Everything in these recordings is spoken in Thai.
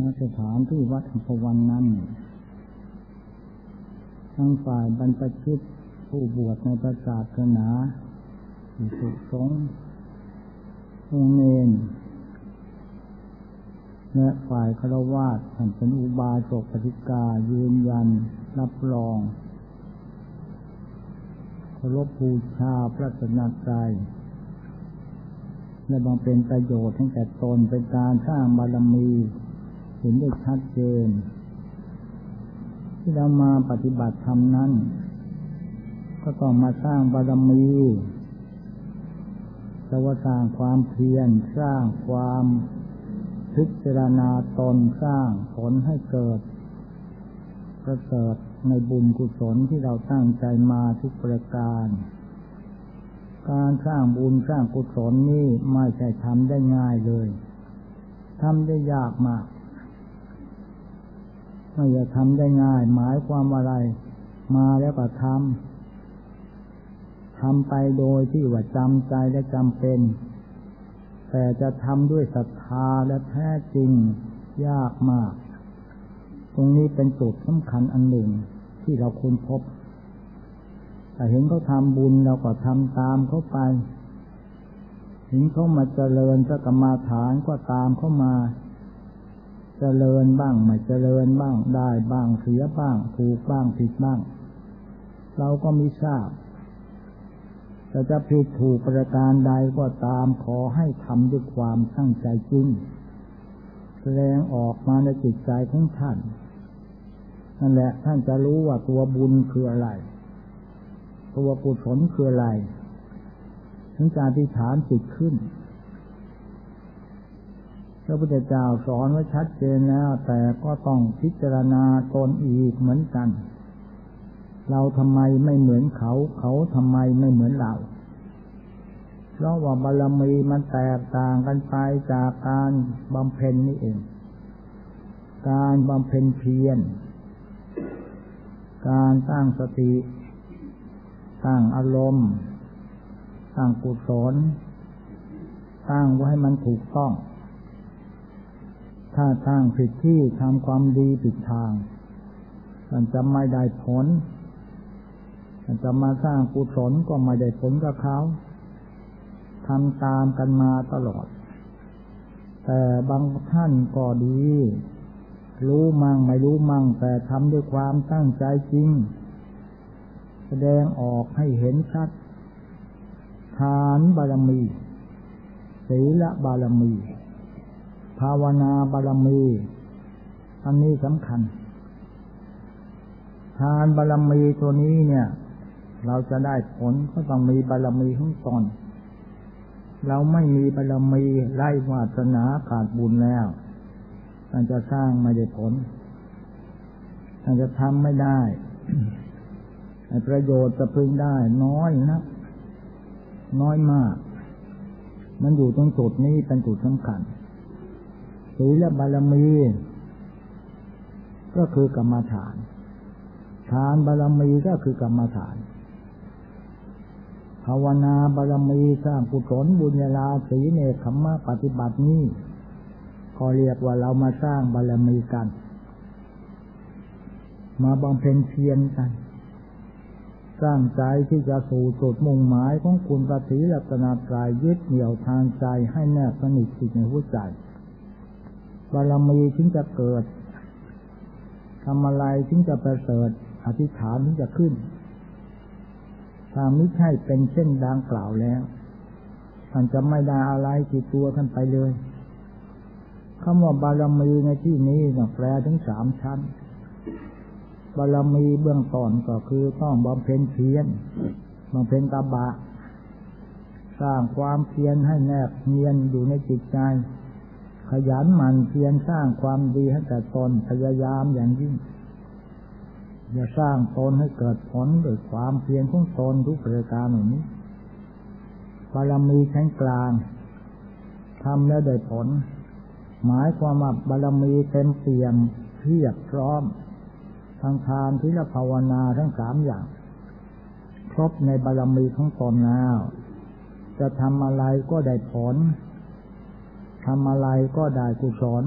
ณสถานที่วัดอัพวันนั้นทั้งฝ่ายบรรพชิตผู้บวชในประศาสนาผู้สุสงฆ์องเนนและฝ่ายคารวาสท่านเป็นอุบาสกปฏิกายืนยัน รับรองเคารพบูชาพระสนัใจและบางเป็นประโยชน์ทั้งแต่ตนเป็นการสร้างบารมี นได้ชัดเจน ที่เรามาปฏิบัติธรรมนั้น ก็ต้องมาสร้างบารมีจะว่าสร้างความเพียรสร้างความพิจารณาตนสร้างผลให้เกิดประเสริฐในบุญกุศลที่เราตั้งใจมาทุกประการ การสร้างบุญสร้างกุศลนี่ไม่ใช่ทำได้ง่ายเลย ทำได้ยากมาก ไม่จะทำได้ง่าย หมายความอะไร มาแล้วก็ทำทำไปโดยที่ว่าจำใจและจำเป็น แต่จะทำด้วยศรัทธาและแท้จริงยากมาก ตรงนี้เป็นจุดสำคัญอันหนึ่งที่เราค้นพบแต่เห็นเขาทำบุญเราก็ทำตามเขาไป เห็นเขามาเจริญพระกรรมาฐานก็ตามเขามา เจริญบ้างไม่เจริญบ้าง ได้บ้างเสียบ้างถูกบ้างผิดบ้าง เราก็ม่ทราบแต่จะผิดถูกประการใดก็ตามขอให้ทำด้วยความตั้งใจจริงแสดงออกมาในจิตใจของท่านนั่นแหละท่านจะรู้ว่าตัวบุญคืออะไร ตัวกุศลคืออะไรถึงการที่ฐานจิตขึ้น พระพุทธเจ้าสอนไว้ชัดเจนแล้ว แต่ก็ต้องพิจารณาตนอีกเหมือนกัน เราทำไมไม่เหมือนเขา เขาทำไมไม่เหมือนเรา เพราะว่าบารมีมันแตกต่างกันไปจากการบำเพ็ญนี่เอง การบำเพ็ญเพียร การตั้งสติ ตั้งอารมณ์ตั้งกุศลตั้งไว้ให้มันถูกต้อง ถ้าตั้งผิดที่ทำความดีผิดทาง มันจะไม่ได้ผล มันจะมาสร้างกุศลก็ไม่ได้ผลกับเขาทำตามกันมาตลอด แต่บางท่านก็ดี รู้มั่งไม่รู้มั่ง แต่ทำด้วยความตั้งใจจริง แสดงออกให้เห็นชัดฐานบารมี ศีลบารมี ภาวนาบารมี อันนี้สำคัญ ทานบารมีตัวนี้เนี่ย เราจะได้ผลก็ต้องมีบารมีของตนเราไม่มีบารมีไร้วาสนาขาดบุญแล้วท่านจะสร้างไม่ได้ผลท่านจะทำไม่ได้ประโยชน์จะพึงได้น้อยนะ น้อยมาก มันอยู่ตรงจุดนี้เป็นจุดสำคัญ ศีลบารมี ก็คือกรรมฐานทานบารมีก็คือกรรมฐาน ภาวนาบารมีสร้างกุศลบุญญาลาสีเนคขมมะปฏิบัตินี้ก็เรียกว่าเรามาสร้างบารมีกัน มาบำเพ็ญเพียรกัน สร้างใจที่จะสู่จุดมุ่งหมายของคุณปฏิรัตนาตรายยึดเหนี่ยวทางใจให้แนบสนิทติดในหัวใจ บารมีถึงจะเกิดทำอะไรถึงจะประเสริฐอธิษฐานถึงจะขึ้นถ้าไม่ใช่เป็นเช่นดังกล่าวแล้วท่านจะไม่ได้อะไรติดตัวท่านไปเลยคำว่าบารมีในที่นี้นะแปลถึงสามชั้น บารมีเบื้องต้นก็คือต้องบำเพ็ญเพียรบำเพ็ญตบะ สร้างความเพียรให้แนบเนียนอยู่ในจิตใจ ขยันหมั่นเพียรสร้างความดีให้แก่ตนพยายามอย่างยิ่งอย่าสร้างตนให้เกิดผลโดยความเพียรของตนทุกประการอย่านี้บารมีชั้นกลางทำแล้วได้ผล หมายความว่าบารมีเต็มเปี่ยมเพียบพร้อมทางทานที่ละภาวนาทั้งสามอย่าง ครบในบารมีของตนแล้ว จะทำอะไรก็ได้ผล ทำอะไรก็ได้กุศล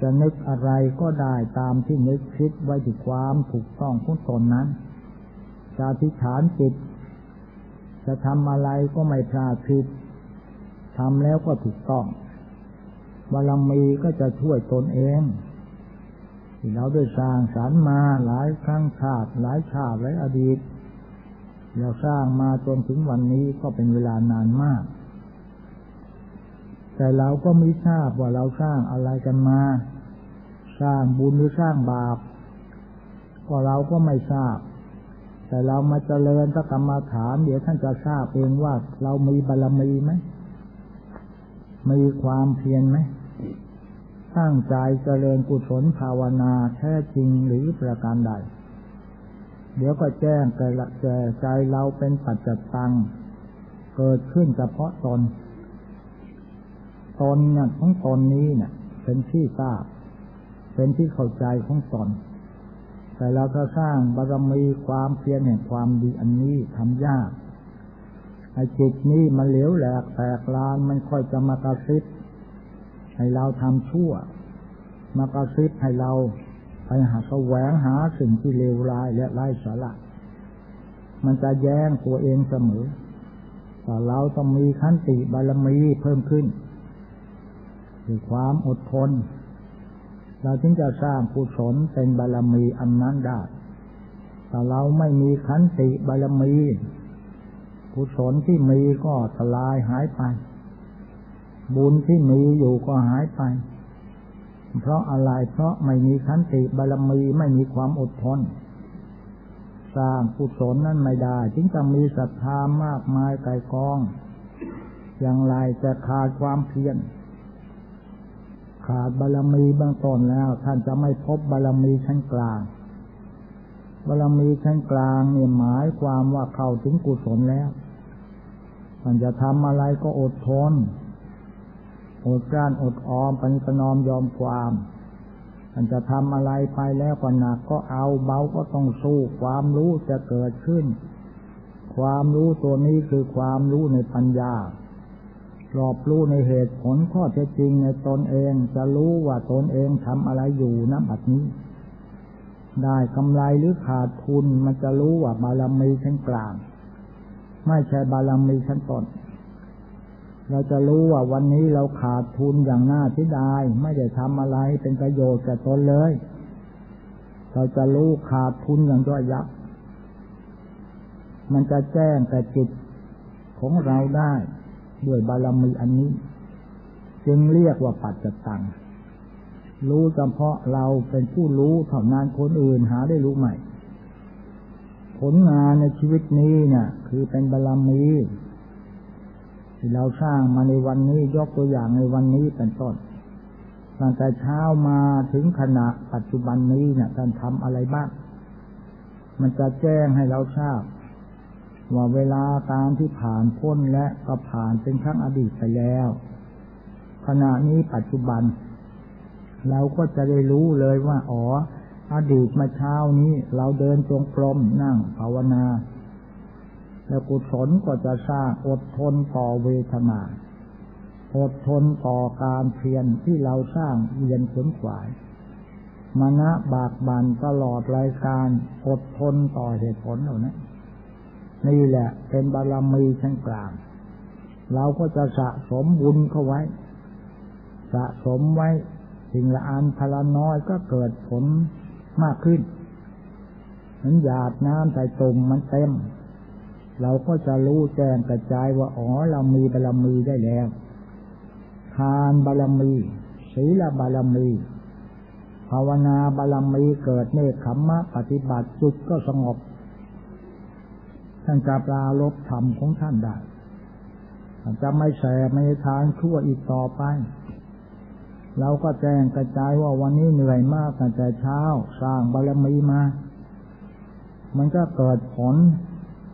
จะนึกอะไรก็ได้ตามที่นึกคิดไว้ที่ความถูกต้องของตนนั้นจะทิฐานจิต จะทำอะไรก็ไม่พลาดผิดทำแล้วก็ถูกต้องบารมีก็จะช่วยตนเองที่เราได้สร้างสารมาหลายครั้งชาติหลายชาติหลายอดีตเราสร้างมาจนถึงวันนี้ก็เป็นเวลานานมาก แต่เราก็ไม่ทราบว่าเราสร้างอะไรกันมา สร้างบุญหรือสร้างบาป ก็เราก็ไม่ทราบ แต่เรามาเจริญพระกรรมฐานเดี๋ยวท่านจะทราบเองว่าเรามีบารรมีไหม มีความเพียรไหมตั้งใจเจริญกุศลภาวนาแท้จริงหรือประการใด เดี๋ยวก็แจ้งแก่ใจเราเป็นปัจจตัง เกิดขึ้นเฉพาะตน ตนเนี่ยของตนนี้เนี่ยเป็นที่ทราบ เป็นที่เข้าใจของตน แต่เราจะสร้างบารมีความเพียรแห่งความดีอันนี้ทำยากไอ้จิตนี้มันเหลวแหลกแตกลานมันค่อยจะมากระซิบให้เราทำชั่ว มากระซิบให้เราไปหาแสวงหาสิ่งที่เลวร้ายและไร้สาระมันจะแย้งตัวเองเสมอแต่เราต้องมีขันติบารมีเพิ่มขึ้น คือความอดทน เราจึงจะสร้างกุศลเป็นบารมีอันนั้นได้แต่เราไม่มีขันติบารมีกุศลที่มีก็ทลายหายไป บุญที่มีอยู่ก็หายไป เพราะอะไรเพราะไม่มีขันติบารมีไม่มีความอดทนสร้างกุศลนั้นไม่ได้ จึงจะมีศรัทธามากมายไกลกอง อย่างไรจะขาดความเพียร ขาดบารมีบางต้นแล้ว ท่านจะไม่พบบารมีชั้นกลาง บารมีชั้นกลางเนี่ยหมายความว่าเข้าถึงกุศลแล้ว ท่านจะทำอะไรก็อดทน อดกลั้นอดออมปณิปนอมยอมความมันจะทำอะไรไปแล้วก็หนักก็เอาเบาก็ต้องสู้ ความรู้จะเกิดขึ้น ความรู้ตัวนี้คือความรู้ในปัญญา รอบรู้ในเหตุผลข้อเท็จจริงในตนเองจะรู้ว่าตนเองทำอะไรอยู่นะบัดนี้ ได้กำไรหรือขาดทุนมันจะรู้ว่าบารมีชั้นกลาง ไม่ใช่บารมีชั้นต้นเราจะรู้ว่าวันนี้เราขาดทุนอย่างน่าที่ดายไม่ได้ทำอะไรเป็นประโยชน์แก่ตนเลย เราจะรู้ขาดทุนอย่างย่อยยับ มันจะแจ้งแต่จิตของเราได้ ด้วยบารมีอันนี้ จึงเรียกว่าปัจจตัง รู้เฉพาะเราเป็นผู้รู้เท่านั้นคนอื่นหาได้รู้ใหม่ ผลงานในชีวิตนี้เนี่ย คือเป็นบารมีที่เราสร้างมาในวันนี้ยกตัวอย่างในวันนี้เป็นต้นตั้งแต่เช้ามาถึงขณะปัจจุบันนี้เนี่ยท่านทำอะไรบ้างมันจะแจ้งให้เราทราบ ว่าเวลาการที่ผ่านพ้นและก็ผ่านเป็นครั้งอดีตไปแล้ว ขณะนี้ปัจจุบัน เราก็จะได้รู้เลยว่า อ๋อ อดีตมาเช้านี้ เราเดินจงกรมนั่งภาวนา แล้วกุศลก็จะสร้างอดทนต่อเวทนาอดทนต่อการเพียรที่เราสร้างเรียนขนขวายมณะบากบันตลอดรายการอดทนต่อเหตุผลเหล่านี้น นี่แหละ เป็นบารมีชั้นกลาง เราก็จะสะสมบุญเข้าไว้ สะสมไว้สิ่งละอันพละน้อยก็เกิดผลมากขึ้นเหมือนหยาดน้ำใส่ตุ่มมันเต็ม เราก็จะรู้แจ้งกระจายว่าอ๋อเรามีบารมีได้แล้วทานบารมีศีลบารมีภาวนาบารมีเกิดเนคขมมะปฏิบัติจุดก็สงบ ท่านจะปราลบธรรมของท่านได้จะไม่แสไม่ทานชั่วอีกต่อไป เราก็แจ้งกระจายว่าวันนี้เหนื่อยมากตั้งแต่เช้า สร้างบารมีมา มันก็เกิดผล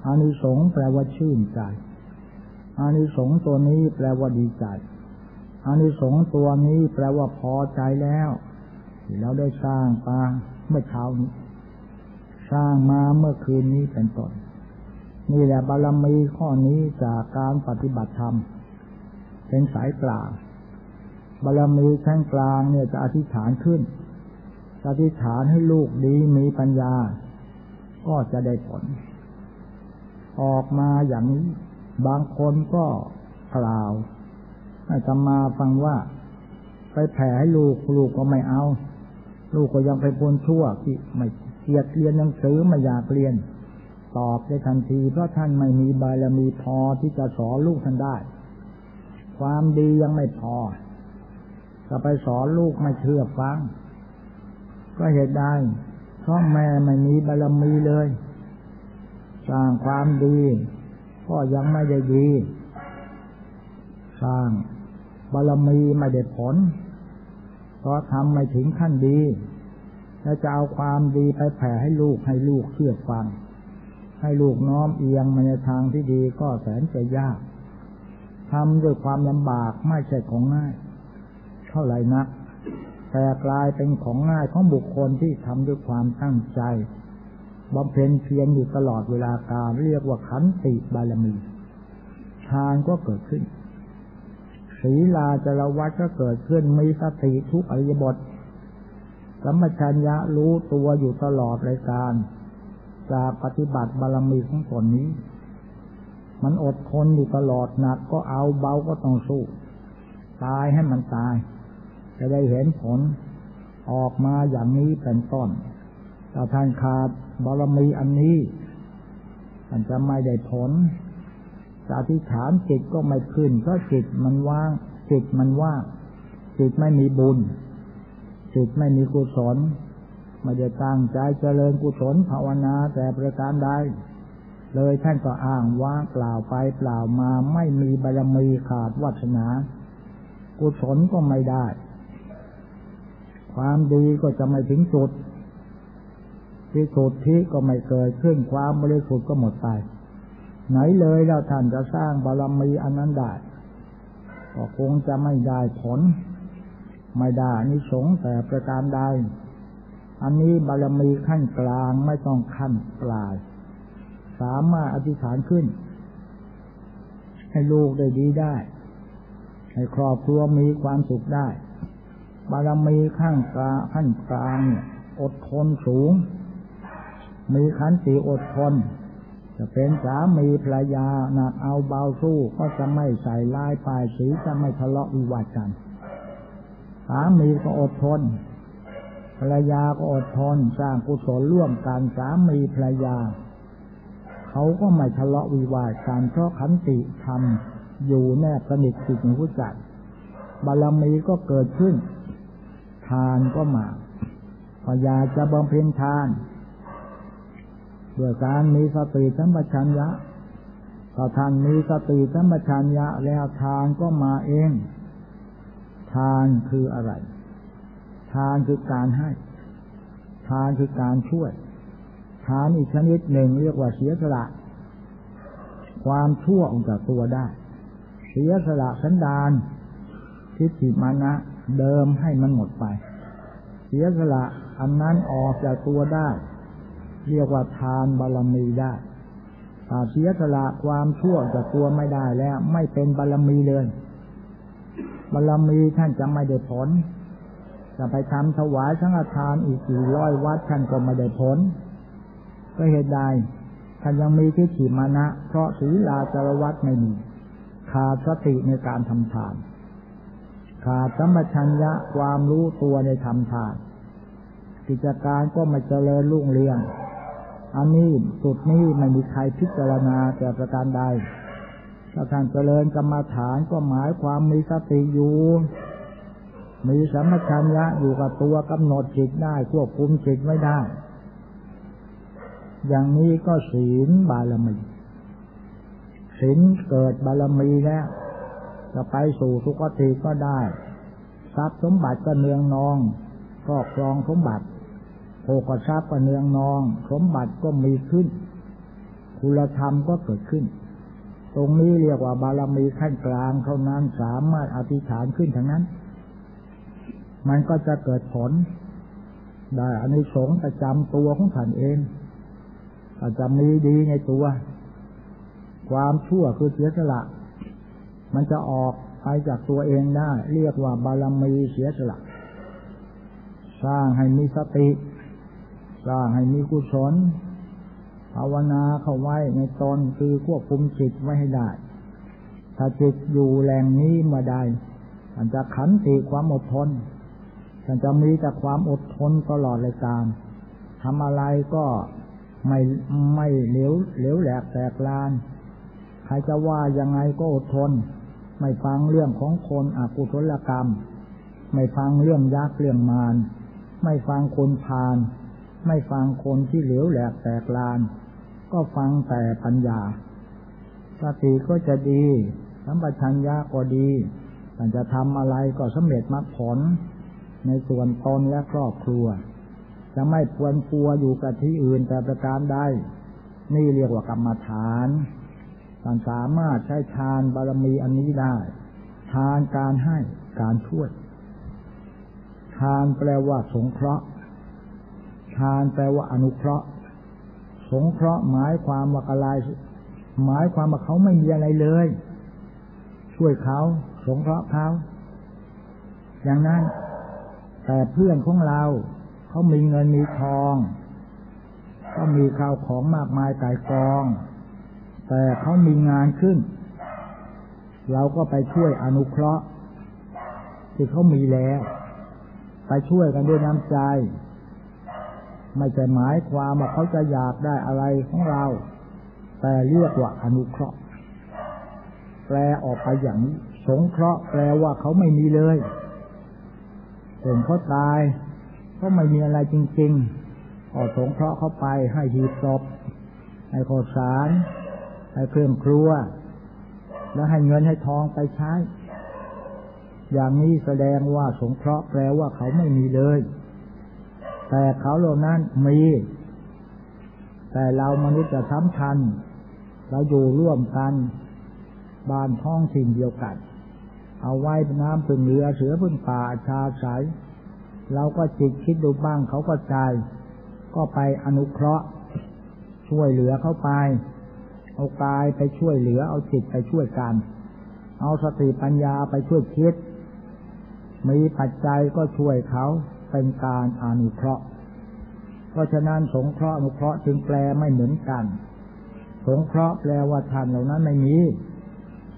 อานิสงส์แปลว่าชื่นใจอานิสงส์ตัวนี้แปลว่าดีใจอานิสงส์ตัวนี้แปลว่าพอใจแล้วเราได้สร้างปาเมื่อเช้านี้ สร้างมาเมื่อคืนนี้เป็นต้น นี่แหละบารมีข้อนี้จากการปฏิบัติธรรม เป็นสายกลางบารมีชั้นกลางเนี่ยจะอธิษฐานขึ้นอธิษฐานให้ลูกดีมีปัญญา ก็จะได้ผล ออกมาอย่างนี้ บางคนก็กล่าวให้ตมาฟังว่า ไปแผ่ให้ลูกลูกก็ไม่เอา ลูกก็ยังไปปนชั่วที่ไม่เกียดเรียนหนังสือไม่อยากเรียน ตอบได้ทันทีเพราะท่านไม่มีบารมีพอที่จะสอนลูกท่านได้ ความดียังไม่พอจะไปสอนลูกไม่เชื่อฟัง ก็เหตุใดเพราะแม่ไม่มีบารมีเลย สร้างความดี ก็ยังไม่ได้ดี สร้างบารมีไม่ได้ผลเพราะทำไม่ถึงขั้นดี แล้วจะเอาความดีไปแผ่ให้ลูกให้ลูกเชื่อฟัง ให้ลูกน้อมเอียงมาในทางที่ดีก็แสนจะยากทำด้วยความลำบากไม่ใช่ของง่าย เท่าไหร่นัก แต่กลายเป็นของง่ายของบุคคลที่ทำด้วยความตั้งใจบำเพ็ญเพียรอยู่ตลอดเวลาการเรียกว่าขันติบารมีทานก็เกิดขึ้นศีลาจรวัตก็เกิดขึ้นมีสติทุกอริยบทสัมปชัญญะรู้ตัวอยู่ตลอดรายการ จะปฏิบัติบารมีของตนนี้ มันอดทนอยู่ตลอดหนักก็เอาเบาก็ต้องสู้ ตายให้มันตาย จะได้เห็นผลออกมาอย่างนี้เป็นต้นถ้าท่านขาดบารมีอันนี้มันจะไม่ได้ผลจะอธิฐานจิตก็ไม่ขึ้นเพราะจิตมันว่าง จิตมันว่างจิตไม่มีบุญจิตไม่มีกุศล ไม่ได้ตั้งใจเจริญกุศลภาวนาแต่ประการใดเลยท่านก็อ้างว่าเปล่าไปเปล่ามาไม่มีบารมีขาดวัฒนา กุศลก็ไม่ได้ ความดีก็จะไม่ถึงจุด ที่สุดที่ก็ไม่เกิดขึ้นความบริสุทธิ์ก็หมดไป ไหนเลยแล้วท่านจะสร้างบารมีอันนั้นได้ก็คงจะไม่ได้ผล ไม่ได้นิสงแต่ประการใด อันนี้บารมีขั้นกลางไม่ต้องขั้นปลาย สามารถอธิษฐานขึ้น ให้ลูกได้ดีได้ ให้ครอบครัวมีความสุขได้ บารมีขั้นกลางขั้นกลางอดทนสูง มีขันติอดทน จะเป็นสามีภรรยาหนักเอาเบาสู้ก็จะไม่ใส่ลายปลายสีจะไม่ทะเลาะวิวาทกัน สามีก็อดทน ภรรยาก็อดทนสร้างกุศลร่วมกันสามีภรรยา เขาก็ไม่ทะเลาะวิวาทกันเพราะขันติธรรมอยู่แนบสนิทติดในหัวใจบารมีก็เกิดขึ้น ทานก็มาพยาจะบำเพ็ญทานด้วยการมีสติสัมปชัญญะถ้าท่านมีสติสัมปชัญญะแล้วทานก็มาเอง ทานคืออะไร ทานคือการให้ ทานคือการช่วย ทานอีกชนิดหนึ่งเรียกว่าเสียสละ ความชั่วออกจากตัวได้ เสียสละสันดานทิฏฐิมานะเดิมให้มันหมดไป เสียสละอันนั้นออกจากตัวได้ เรียกว่าทานบารมีได้ถ้าเสียสละความชั่วจากตัวไม่ได้แล้ว ไม่เป็นบารมีเลยบารมีท่านจะไม่ได้ผล จะไปทำถวายสังฆทานอีกสี่ร้อยวัดท่านก็ไม่ได้ผล ก็เหตุใดท่านยังมีทิฏฐิมานะ เพราะศีลาจารวัดไม่มี ขาดสติในการทำทาน ขาดสัมปชัญญะความรู้ตัวในทำทาน กิจการก็ไม่เจริญรุ่งเรือง อันนี้สุดนี้ไม่มีใครพิจารณาแต่ประการใดถ้าท่านเจริญกรรมฐานก็หมายความมีสติอยู่ มีสัมมชัญญะอยู่กับตัวกำหนดจิตได้ควบคุมจิตไม่ได้ อย่างนี้ก็ศีลบารมีศีลเกิดบารมีแล้วจะไปสู่สุคติก็ได้ ทรัพย์สมบัติก็เนืองนองครอบครองสมบัติโภกทรัพย์ก็เนืองนอง สมบัติก็มีขึ้น คุณธรรมก็เกิดขึ้น ตรงนี้เรียกว่าบารมีขั้นกลางเท่านั้นสามารถอธิษฐานขึ้นทั้งนั้น มันก็จะเกิดผล ได้อันนี้สงประจำตัวของท่านเองอาจจะมีดีในตัว ความชั่วคือเสียสละ มันจะออกไปจากตัวเองได้ เรียกว่าบารมีเสียสละ สร้างให้มีสติ สร้างให้มีกุศลภาวนาเข้าไว้ในตนคือควบคุมจิตไว้ให้ได้ ถ้าจิตอยู่แหล่งนี้มื่อใดมันจะขันติความอดทน มันจะมีแต่ความอดทนตลอดเลยตามทำอะไรก็ไม่ไม่เหลวเหลวแหลกแตกลาน ใครจะว่ายังไงก็อดทน ไม่ฟังเรื่องของคนอกุศลกรรม ไม่ฟังเรื่องยักษ์เรื่องมาร ไม่ฟังคนพาลไม่ฟังคนที่เหลวแหลกแตกลาน ก็ฟังแต่ปัญญา สติก็จะดี สัมปชัญญะก็ดีแต่จะทำอะไรก็สำเร็จมรรคผล ในส่วนตนและครอบครัว จะไม่ควรกลัวอยู่กับที่อื่นแต่ประการใดนี่เรียกว่ากรรมฐานการสามารถใช้ทานบารมีอันนี้ได้ ทานการให้การช่วย ทานแปลว่าสงเคราะห์ ทานแปลว่าอนุเคราะห์ สงเคราะห์หมายความว่าอะไรหมายความว่าเขาไม่มีอะไรเลย ช่วยเขา สงเคราะห์เขาอย่างนั้น แต่เพื่อนของเราเขามีเงินมีทองก็มีข้าวของมากมายกายกอง แต่เขามีงานขึ้น เราก็ไปช่วยอนุเคราะห์ที่เขามีแล้ว ไปช่วยกันด้วยน้ำใจ ไม่ใช่หมายความว่าเขาจะอยากได้อะไรของเรา แต่เรียกว่าอนุเคราะห์ แปลออกไปอย่างนี้สงเคราะห์แปลว่าเขาไม่มีเลย เห็นเขาตายเขาไม่มีอะไรจริงๆก็สงเคราะห์เขาไปให้หีบศพให้ข้าวสาร ให้เครื่องครัว แล้วให้เงินให้ทองไปใช้ อย่างนี้แสดงว่าสงเคราะห์แปลว่าเขาไม่มีเลย แต่เขาเหล่านั้นมี แต่เรามนุษย์จะทำทันเราอยู่ร่วมกัน บ้านท้องถิ่นเดียวกัน เอาไว้น้ำพึ่งเรือเสือพึ่งป่าชาสายเราก็จิตคิดดูบ้างเขาก็ใจ ก็ไปอนุเคราะห์ ช่วยเหลือเข้าไป เอากายไปช่วยเหลือ เอาจิตไปช่วยกัน เอาสติปัญญาไปช่วยคิด มีปัจจัยก็ช่วยเขาเป็นการอนุเคราะห์ เพราะฉะนั้นสงเคราะห์อนุเคราะห์จึงแปลไม่เหมือนกัน สงเคราะห์แปลว่าท่านเหล่านั้นไม่มี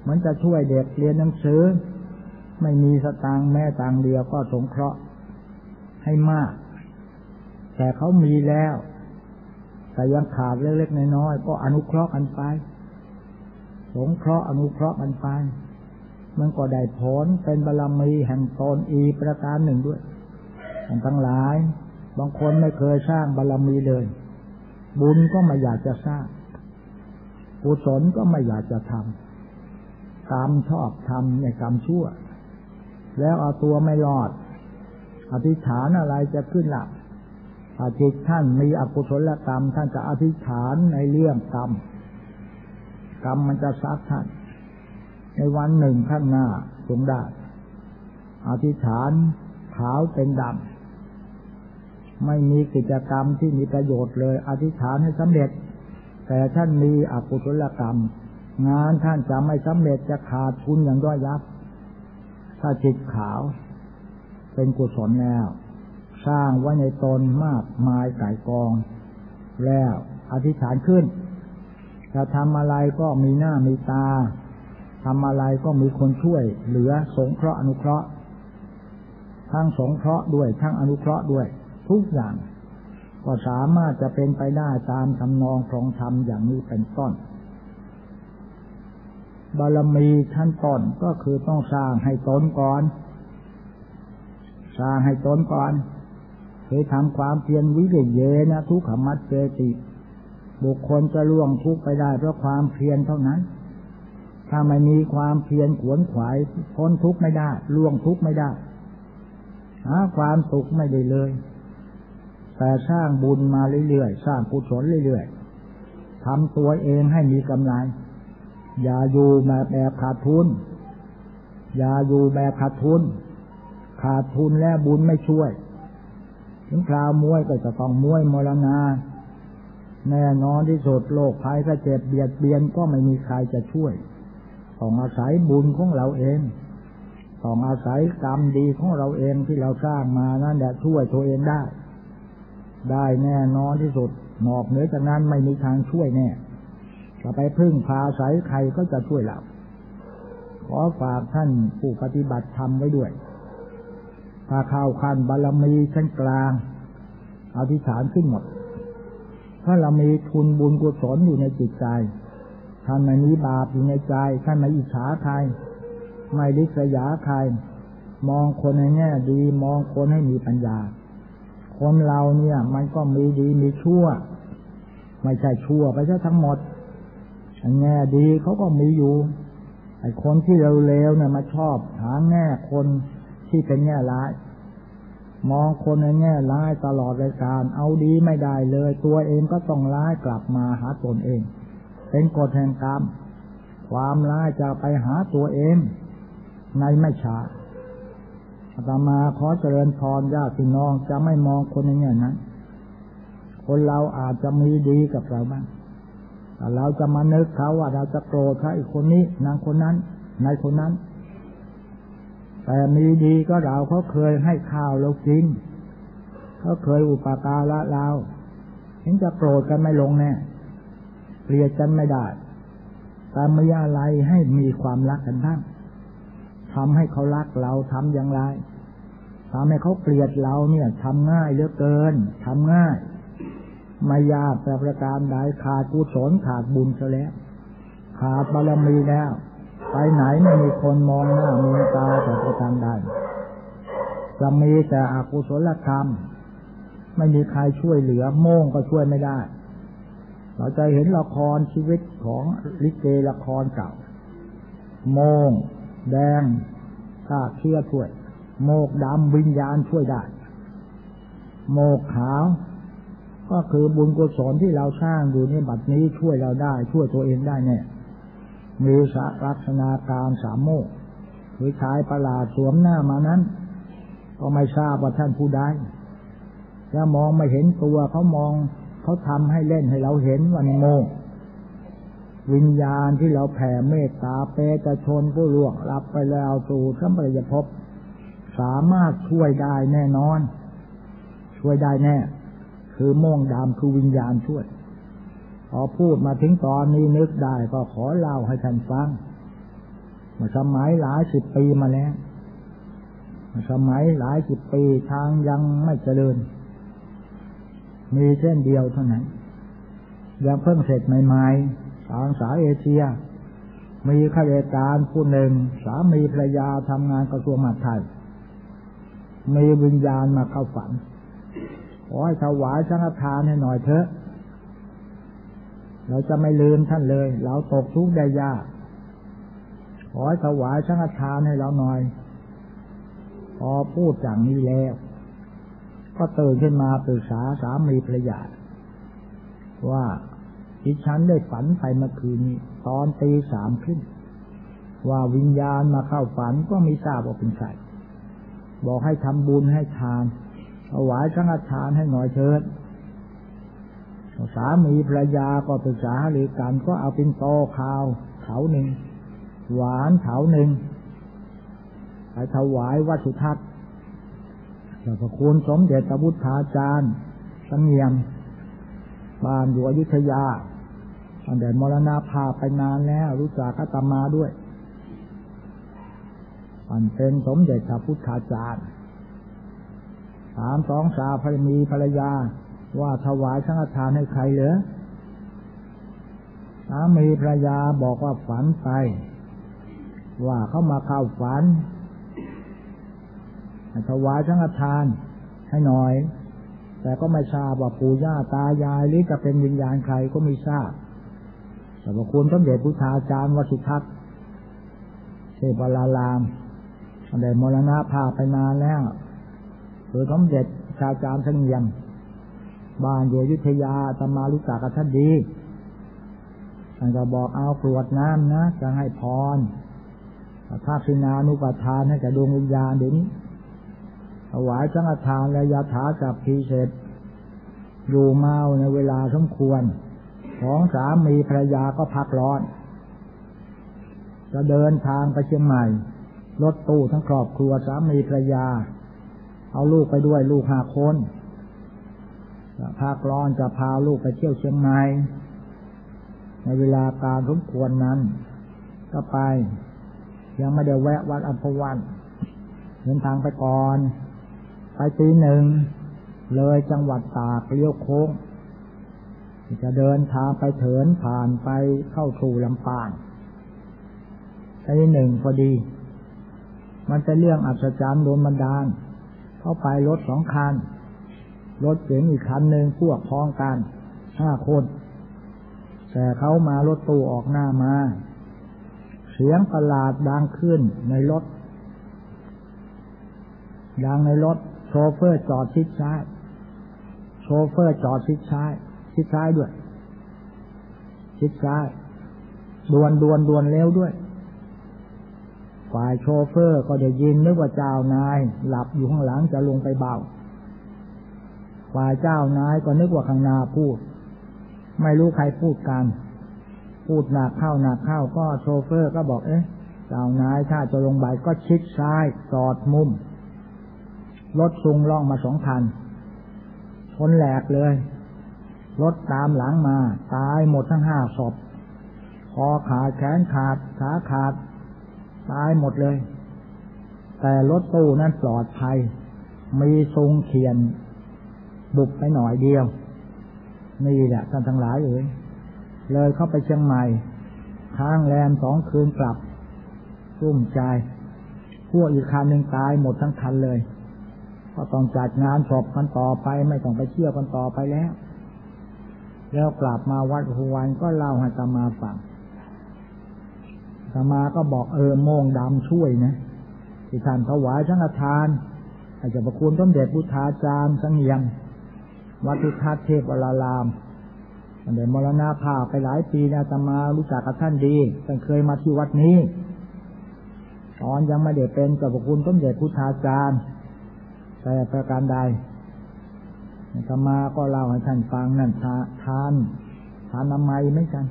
มันจะช่วยเด็กเรียนหนังสือ ไม่มีสตางค์แม่ตังเดียวก็สงเคราะห์ให้มาก แต่เขามีแล้ว แต่ยังขาดเล็กๆน้อยๆก็อนุเคราะห์กันไป สงเคราะห์อนุเคราะห์กันไป มันก็ได้ผลเป็นบารรมีแห่งตนอีประการหนึ่งด้วยท่านทั้งหลาย บางคนไม่เคยสร้างบารรมีเลย บุญก็ไม่อยากจะสร้างกุศลก็ไม่อยากจะทำกรรมชอบทำในกรรมชั่ว แล้วเอาตัวไม่รอด อธิษฐานอะไรจะขึ้นหลักอาจิตท่านมีอกุศลกรรม ท่านจะอธิษฐานในเรื่องกรรม กรรมมันจะซัดท่าน ในวันหนึ่งข้างหน้าจงได้อธิษฐานขาวเป็นดำไม่มีกิจกรรมที่มีประโยชน์เลย อธิษฐานให้สำเร็จ แต่ท่านมีอกุศลกรรม งานท่านจะไม่สำเร็จจะขาดทุนอย่างด้อยยับ ถ้าจิตขาว เป็นกุศลแล้ว สร้างไว้ในตนมากมายไก่กอง แล้วอธิษฐานขึ้น จะทำอะไรก็มีหน้ามีตาทำอะไรก็มีคนช่วย เหลือสงเคราะห์อนุเคราะห์ ทั้งสงเคราะห์ด้วย ทั้งอนุเคราะห์ด้วย ทุกอย่าง ก็สามารถจะเป็นไปได้ตามทำนองของธรรมอย่างนี้เป็นต้น บารมีขั้นต้นก็คือต้องสร้างให้ตนก่อน สร้างให้ตนก่อนคือทำความเพียรวิเศษเยนะทุกขมัดเจติ บุคคลจะล่วงทุกไปได้เพราะความเพียรเท่านั้น ถ้าไม่มีความเพียรขวนขวายพ้นทุกข์ไม่ได้ล่วงทุกข์ไม่ได้หาความสุขไม่ได้เลย แต่สร้างบุญมาเรื่อยๆ สร้างกุศลเรื่อยๆทำตัวเองให้มีกำไร อย่าอยู่แบบแบบขาดทุน อย่าอยู่แบบขาดทุน ขาดทุนแล้วบุญไม่ช่วย ถึงคราวมวยก็จะต้องมวยมรณา แน่นอนที่สุดโรคภัยถ้าเจ็บเบียดเบียนก็ไม่มีใครจะช่วย ต้องอาศัยบุญของเราเอง ต้องอาศัยกรรมดีของเราเองที่เราสร้างมานั่นแหละช่วยตัวเองได้ ได้แน่นอนที่สุดนอกเหนือจากนั้นไม่มีทางช่วยแน่ จะไปพึ่งพาอาศัยใครก็จะช่วยเรา ขอฝากท่านผู้ปฏิบัติธรรมไว้ด้วย ถ้าเข้าขั้นบารมีชั้นกลาง อธิษฐานขึ้นหมด ถ้าเรามีทุนบุญกุศลอยู่ในจิตใจท่านไม่มีบาปอยู่ในใจ ท่านไม่อิจฉาใคร ไม่ริษยาใคร มองคนในแง่ดี มองคนให้มีปัญญา คนเราเนี่ย มันก็มีดีมีชั่ว ไม่ใช่ชั่วไปซะทั้งหมด แง่ดีเขาก็มีอยู่ ไอ้คนที่เร็วๆเนี่ยมาชอบ หาแง่คนที่เป็นแง่ร้าย มองคนในแง่ร้ายตลอดรายการ เอาดีไม่ได้เลย ตัวเองก็ต้องร้ายกลับมาหาตนเอง เป็นกฎแห่งกรรม ความร้ายจะไปหาตัวเอง ในไม่ช้าอาตมาขอเจริญพรญาติพี่น้องจะไม่มองคนในแง่นั้น คนเราอาจจะมีดีกับเราบ้าง เราจะมานึกเขาว่าเราจะโกรธเขาอีกคนนี้ นางคนนั้น นายคนนั้น แต่มีดีก็เราเขาเคยให้ข้าวเรากินเขาเคยอุปการะเราถึงจะโกรธกันไม่ลงแน่เกลียดกันไม่ได้แต่มีอะไรให้มีความรักกันบ้างทำให้เขารักเราทำอย่างไรทำให้เขาเกลียดเราเนี่ยทำง่ายเหลือเกินทำง่าย ไม่ยากแต่ประการใดขาดกุศลขาดบุญซะแล้ว ขาดบารมีแล้ว ไปไหนไม่มีคนมองหน้ามองตาแต่ประการใดจะมีแต่อกุศลกรรม ไม่มีใครช่วยเหลือโม่งก็ช่วยไม่ได้ เราจะเห็นละครชีวิตของลิเกละครเก่า โมงแดงข้าเชื่อช่วย โมกดำวิญญาณช่วยได้ โมกขาว ก็คือบุญกุศลที่เราสร้างอยู่ในบัดนี้ช่วยเราได้ ช่วยตัวเองได้เนี่ยมีสลักษณะการสามโมกคือชายประหลาดสวมหน้ามานั้น ก็ไม่ทราบว่าท่านผู้ใดจะมองไม่เห็นตัวเขามองเขาทำให้เล่นให้เราเห็นว่าในโมกวิญญาณที่เราแผ่เมตตาเปจะชนผู้ล่วงรับไปแล้วสู่สัมปรายภพสามารถช่วยได้แน่นอน ช่วยได้แน่ คือม่งดำคือวิญญาณช่วยพอพูดมาถึงตอนนี้นึกได้ก็ขอเล่าให้ท่านฟังมื่อสมัยหลายสิบปีมาแล้วสมัยหลายสิบปีทางยังไม่เจริญ มีเส้นเดียวเท่านั้น ยังเพิ่งเสร็จใหม่ๆทางสายเอเชีย มีข้าราชการผู้หนึ่ง สามีภรรยาทำงานกระทรวงมหาดไทย มีวิญญาณมาเข้าฝัน ขอให้ถวายสังฆทานให้หน่อยเถอะ เราจะไม่ลืมท่านเลย เราตกทุกข์ได้ยาก ขอให้ถวายสังฆทานให้เราหน่อย พอพูดอย่างนี้แล้ว ก็ตื่นขึ้นมาปรึกษาสามีภรรยาว่าที่ฉันได้ฝันไปเมื่อคืนนี้ ตอนตีสามขึ้นว่าวิญญาณมาเข้าฝันก็ไม่ทราบว่าเป็นใครบอกให้ทำบุญให้ทาน ถวายสังฆทานให้หน่อยเถิดสามีภรรยาก็ปรึกษาหรือกันก็เอาเป็นโตข้าวเถาหนึ่ง หวานเถาหนึ่งไปถวายวัตถุทัศน์แล้พระคุณสมเด็จตบุตราจารย์สังเงียมบ้านอยู่อยุธยาตั้งแต่มรณาภาไปนานแล้ว รู้จักกัตมาด้วยอันเป็นสมเด็จพระพุทธาจารย์ ถามสองสาวภรมีภรรยา ว่าถวายสังฆทานให้ใครเหรอสามีภรรยาบอกว่าฝันไป ว่าเขามาเข้าฝันถวายสังฆทานให้หน่อย แต่ก็ไม่ทราบว่าปู่ย่าตายายหรือจะเป็นวิญญาณใครก็ไม่ทราบแต่ว่าคุณต้องเด็ดพุทธาจารย์วชิทัศน์เทพลาลามได้มรณะพาไปนานแล้ว คือสมเด็จชาจารย์ทั้งเยียมบ้านอยู่ยุธยาตมาลุกากับท่านดีท่านก็บอกเอากรวดน้ำนะจะให้พรถ้าพินานุปทานให้กับดวงวิญญาณเดี๋ยวนี้ถวายสังฆทานและยาถากับพีเสร็จอยู่เมาในเวลาสมควร ของสามีภรรยาก็พักร้อน จะเดินทางไปเชียงใหม่ รถตู้ทั้งครอบครัวสามีภรรยา เอาลูกไปด้วยลูกห้าคนภาคร้อนจะพาลูกไปเที่ยวเชียงใหม่ในเวลาการสมควรนั้น ก็ไป ยังไม่ได้แวะวัดอัมพวันเดินทางไปก่อน ไปตีหนึ่ง เลยจังหวัดตากเลี้ยวโค้ง จะเดินทางไปเถินผ่านไปเข้าสู่ลำปางตีหนึ่งพอดี มันจะเรื่องอัศจรรย์โดนบันดาล เข้าไปรถสองคัน รถเก๋งอีกคันหนึ่งพวกพ้องกันห้าคน แต่เขามารถตู้ออกหน้ามา เสียงประหลาดดังขึ้นในรถ ดังในรถ โชเฟอร์จอดชิดซ้าย โชเฟอร์จอดชิดซ้าย ชิดซ้ายด้วย ชิดซ้าย ดวนดวนดวนเร็วด้วย ฝ่ายโชเฟอร์ก็ได้ยินนึกว่าเจ้านาย หลับอยู่ข้างหลังจะลงไปเบาฝ่ายเจ้านายก็นึกว่าข้างหน้าพูด ไม่รู้ใครพูดกัน พูดหนักเข้าหนักเข้าก็โชเฟอร์ก็บอกเอ๊ะเจ้านายถ้าจะลงไปก็ชิดซ้ายจอดมุมรถซุงล่องมาสองคันชนแหลกเลยรถตามหลังมา ตายหมดทั้งห้าศพคอขาดแขนขาดขาขาด ตายหมดเลย แต่รถตู้นั้นปลอดภัย มีซุงเขียน บุกไปหน่อยเดียว นี่แหละท่านทั้งหลายเอ๋ยเลยเข้าไปเชียงใหม่ ค้างแรมสองคืนกลับรุ่มใจ พวกอีกคันหนึ่งตายหมดทั้งคันเลย ก็ต้องจัดงานศพกันต่อไป ไม่ต้องไปเชื่อกันต่อไปแล้ว แล้วกลับมาวัดหววันก็เล่าให้ตามาฟัง ตมาก็บอกเออโมงดำช่วยนะที่ท่านถวายสังฆทานอาจจะประคุณต้นเด็ดพุทธาจารย์สังเงียมวัดทุทัศเทพวรารามมันได้มรณาภาพไปหลายปีนะตมารู้จักกับท่านดีท่านเคยมาที่วัดนี้ ตอนยังไม่ได้เป็นกับพระคุณต้นเด็ดพุทธาจารย์ แต่ประการใดธรรมาก็เล่าให้ท่านฟังนั่นทานทานน้ำไมไม่กัน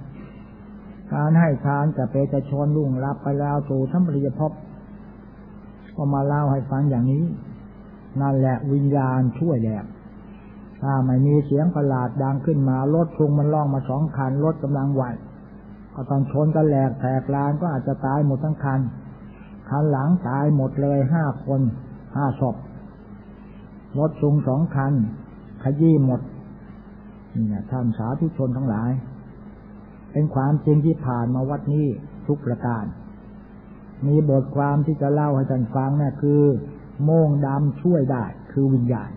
การให้ทานจะเปจะชนลุ่งรับไปแล้วสู่ทั้งปริยภพก็มาเล่าให้ฟังอย่างนี้ นั่นแหละวิญญาณช่วยแหลกถ้าไม่มีเสียงประหลาดดังขึ้นมารถชุงมันล่องมาสองคันรถกำลังไหวก็ตอนชนกันแหลกแตกลานก็อาจจะตายหมดทั้งคันคันหลังตายหมดเลยห้าคนห้าศพรถซุงสองคัน ขยี้หมดนี่นะท่านสาธุชนทั้งหลาย เป็นความจริงที่ผ่านมาวัดนี้ทุกประการ มีบทความที่จะเล่าให้ท่านฟังนะ่ะคือ โมงดำช่วยได้ คือวิญญาณ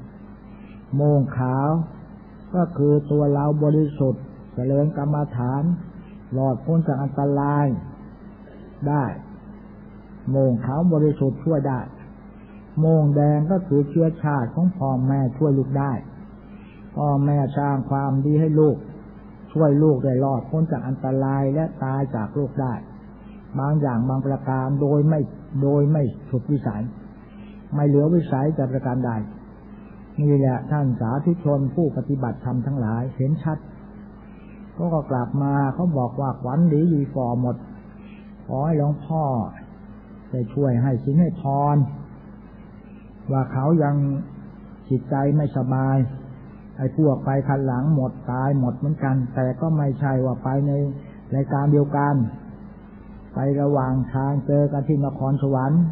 โมงขาว ก็คือตัวเราบริสุทธิ์เจริญกรรมฐาน หลอดพ้นจากอันตรายได้ โมงขาวบริสุทธิ์ช่วยได้ โมงแดงก็คือเชื้อชาติของพ่อแม่ช่วยลูกได้พ่อแม่สร้างความดีให้ลูก ช่วยลูกได้รอดพ้นจากอันตรายและตายจากโรคได้ บางอย่างบางประการโดยไม่โดยไม่สุดวิสัย ไม่เหลือวิสัยจากประการใดนี่แหละท่านสาธุชนผู้ปฏิบัติธรรมทั้งหลายเห็นชัดก็ก็กลับมาเขาบอกว่าขวัญดีอยู่ฟอหมด ขอให้หลวงพ่อจะช่วยให้สินให้พร ว่าเขายังจิตใจไม่สบาย ไอ้พวกไปคันหลังหมดตายหมดเหมือนกัน แต่ก็ไม่ใช่ว่าไปในรายการเดียวกัน ไประหว่างทางเจอกันที่นครสวรรค์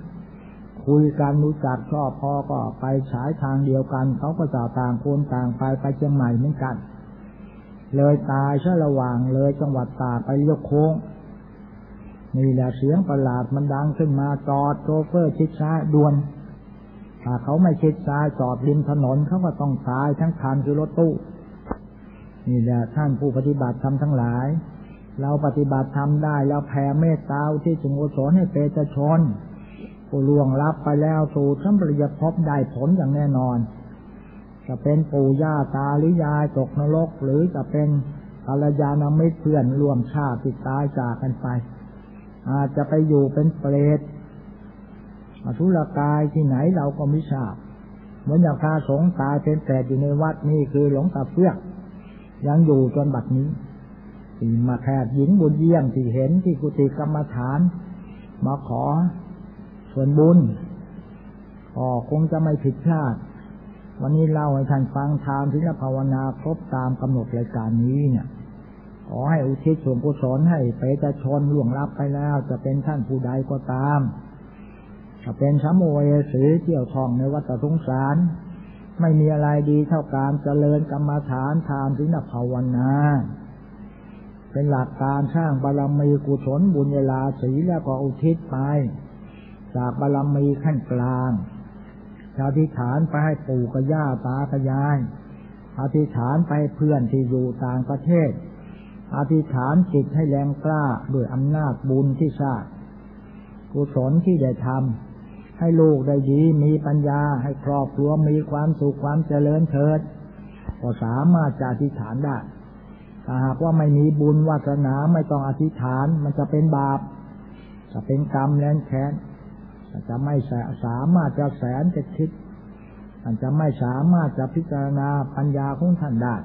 คุยกันรู้จักชอบพอก็ไปฉายทางเดียวกันเขาก็จะต่างคนต่างไปไปเชียงใหม่เหมือนกัน เลยตายช่ระหว่างเลยจังหวัดตาไปเลี้ยวโค้งนี่แหละเสียงประหลาดมันดังขึ้นมาจอดโชเฟอร์ชิดช้าด่วน ถ้าเขาไม่ชิดซ้ายจอดริมถนนเขาก็ต้องตายทั้งคันคือรถตู้นี่แหละท่านผู้ปฏิบัติทำทั้งหลาย เราปฏิบัติทำได้เราแผ่เมตตาที่สงสนให้เปตชนผู้ล่วงรับไปแล้วสู่ทั้งปริยภพได้ผลอย่างแน่นอน จะเป็นปู่ย่าตาหรือยายตกนรก หรือจะเป็นภรรยานามิตรเพื่อนร่วมชาติติดตายจากกันไป อาจจะไปอยู่เป็นเปรต อสุรกายที่ไหนเราก็ไม่ทราบเหมือนอย่างพาสงฆ์ตายเป็นแต่อยู่ในวัดนี่คือหลวงตาเพื่อยังอยู่จนบัดนี้ที่มาแทดหญิงบุญเยี่ยมที่เห็นที่กุฏิกรรมฐาน มาขอส่วนบุญก็คงจะไม่ผิดพลาด วันนี้เล่าให้ท่านฟังทางที่ภาวนาครบตามกำหนดรายการนี้เนี่ยขอให้อุทิศส่วนกุศลให้เปตชนล่วงลับไปแล้ว จะเป็นท่านผู้ใดก็ตาม จะเป็นชัมโมเอสีเที่ยวทองในวัฏสงสาร ไม่มีอะไรดีเท่าการเจริญกรรมฐานทานสินภาวนา เป็นหลักการสร้างบารมีกุศลบุญเวลาสีแล้วก็อุทิศไป จากบารมีขั้นกลางอธิษฐานไปให้ปู่กับย่าตากับยายอธิษฐานไปเพื่อนที่อยู่ต่างประเทศ อธิษฐานจิตให้แรงกล้าด้วยอำนาจบุญที่สร้างกุศลที่ได้ทำ ให้ลูกได้ดี มีปัญญา ให้ครอบครัวมีความสุขความเจริญเถิด ก็สามารถจะอธิษฐานได้ถ้าหากว่าไม่มีบุญวาสนาไม่ต้องอธิษฐาน มันจะเป็นบาป จะเป็นกรรมแรงแค้นจะไม่สามารถจะแสนจะคิดท่านจะไม่สามารถจะพิจารณาปัญญาของท่านได้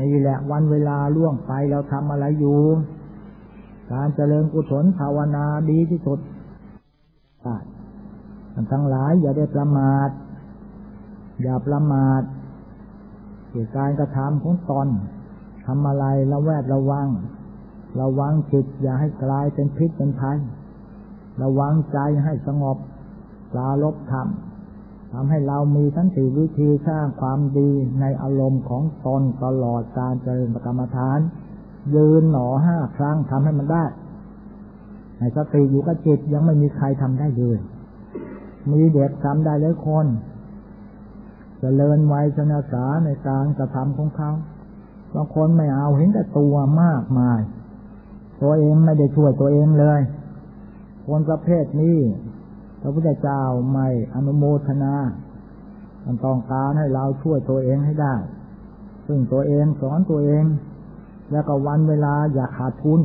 นี่แหละวันเวลาล่วงไปเราทำอะไรอยู่ การเจริญกุศลภาวนาดีที่สุด ท่านทั้งหลายอย่าได้ประมาท อย่าประมาทเกี่ยวกับการกระทำของตนทำอะไรระแวดระวัง ระวังจิตอย่าให้กลายเป็นพิษเป็นภัย ระวังใจให้สงบปลาลบธรรมทำให้เรามีทั้งสี่วิธีสร้างความดีในอารมณ์ของตนตลอดการเจริญกรรมฐาน ยืนหนอห้าครั้งทำให้มันได้ในสติอยู่กับจิตยังไม่มีใครทำได้เลย มีเด็กทำได้เลายคนจเจริญวัยชนะสาในการกระทำของเขาบางคนไม่เอาเห็นแต่ตัวมากมาย ตัวเองไม่ได้ช่วยตัวเองเลย คนประเภทนี้ พระพุทธเจ้าไม่อนุโมทนามันต้องการให้เราช่วยตัวเองให้ได้ ซึ่งตัวเองสอนตัวเอง แล้วก็วันเวลาอย่าขาดทุน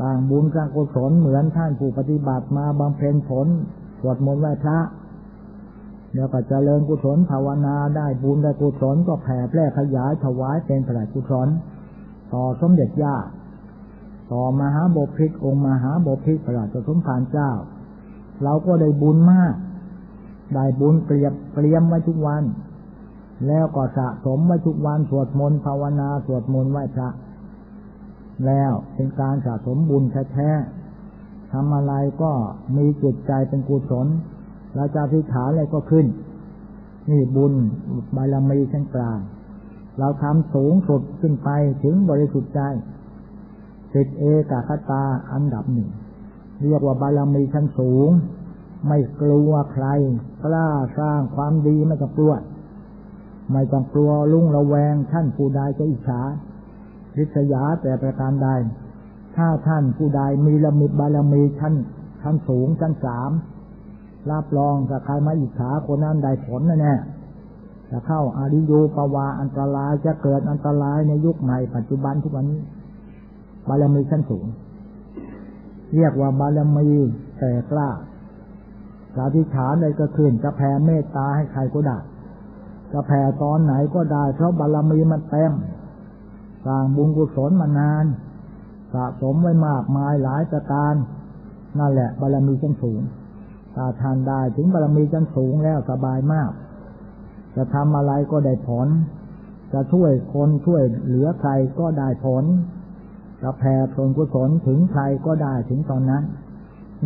สร้างบุญสร้างกุศลเหมือนท่านผู้ปฏิบัติมาบำเพ็ญผล วดมนต์ไหว้พระแล้วก็เจริญกุศลภาวนาได้บุญได้กุศลก็แผ่แพร่ขยายถวายเป็นพระกุศลต่อสมเด็จย่าต่อมหาบพิตรองค์มหาบพิตรพระราชสมภารเจ้า เราก็ได้บุญมาก ได้บุญเปรียบเปรียมไว้ทุกวัน แล้วก็สะสมไว้ทุกวันสวดมนต์ภาวนาสวดมนต์ไหว้พระ แล้วเป็นการสะสมบุญแท้ๆ ทำอะไรก็มีจิตใจเป็นกุศลเราจะพิฐาอะไรก็ขึ้น นี่บุญบารมีชั้นกลาง เราทำสูงสุดขึ้นไปถึงบริสุทธิ์ใจติดเอกคตาอันดับหนึ่ง เรียกว่าบารมีชั้นสูง ไม่กลัวใคร กล้าสร้างความดีไม่ต้องกลัว ไม่ต้องกลัวลุ่งระแวงท่านผู้ใดจะอิจฉาริษยาแต่ประการใด ถ้าท่านผู้ใดมีละมิดบารมีชั้นชั้นสูงชั้นสามรับรองถ้าใครมาอิจฉาคนนั้นได้ผลแน่จะเข้าอาริโยปวาอันตรายจะเกิดอันตรายในยุคใหม่ปัจจุบันทุกวันนี้บารมีชั้นสูง เรียกว่าบารมีแต่กล้าสาธิฐานเลยก็ขึ้นจะแผ่เมตตาให้ใครก็ได้จะแผ่ตอนไหนก็ได้เพราะบารมีมันเต็มสร้างบุญกุศลมานาน สะสมไว้มากมายหลายประการ นั่นแหละบารมีชั้นสูงถ้าทานได้ถึงบารมีชั้นสูงแล้วสบายมาก จะทำอะไรก็ได้ผล จะช่วยคนช่วยเหลือใครก็ได้ผลจะแผ่ส่วนกุศลถึงใครก็ได้ถึงตอนนั้น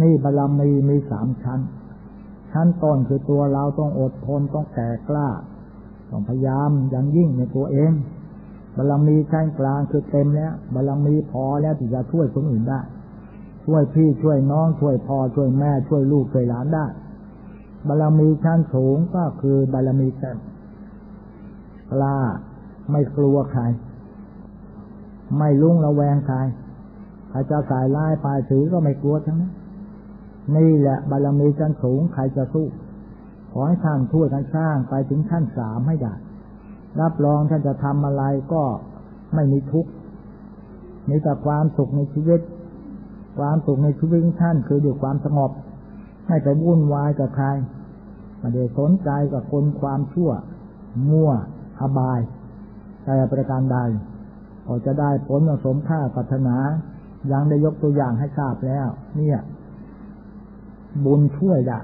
นี่บารมีมีสามชั้น ชั้นต้นคือตัวเราต้องอดทนต้องแก่กล้า ต้องพยายามอย่างยิ่งในตัวเอง บารมีชั้นกลางคือเต็มแล้วบารมีพอแล้วที่จะช่วยคนอื่นได้ ช่วยพี่ช่วยน้องช่วยพ่อช่วยแม่ช่วยลูกช่วยหลานได้บารมีชั้นสูงก็คือบารมีเต็มกล้าไม่กลัวใคร ไม่ลุ่งระแวงใครใครจะสายล่ปลายถือก็ไม่กลัวทั้งนั้นนี่แหละบารมีชั้นสูงใครจะสู้ ขอให้ท่านทั่วกันสร้างไปถึงขั้นสามให้ได้ รับรองท่านจะทำอะไรก็ไม่มีทุกข์มีแต่ความสุขในชีวิต ความสุขในชีวิตท่านคือด้วยความสงบ ไม่ไปวุ่นวายกับใครไม่ได้สนใจกับคนความชั่ว มั่วอบาย แต่ประการใดก็จะได้ผลสมค่าปัถนา ยังได้ยกตัวอย่างให้ทราบแล้ว เนี่ย บุญช่วยได้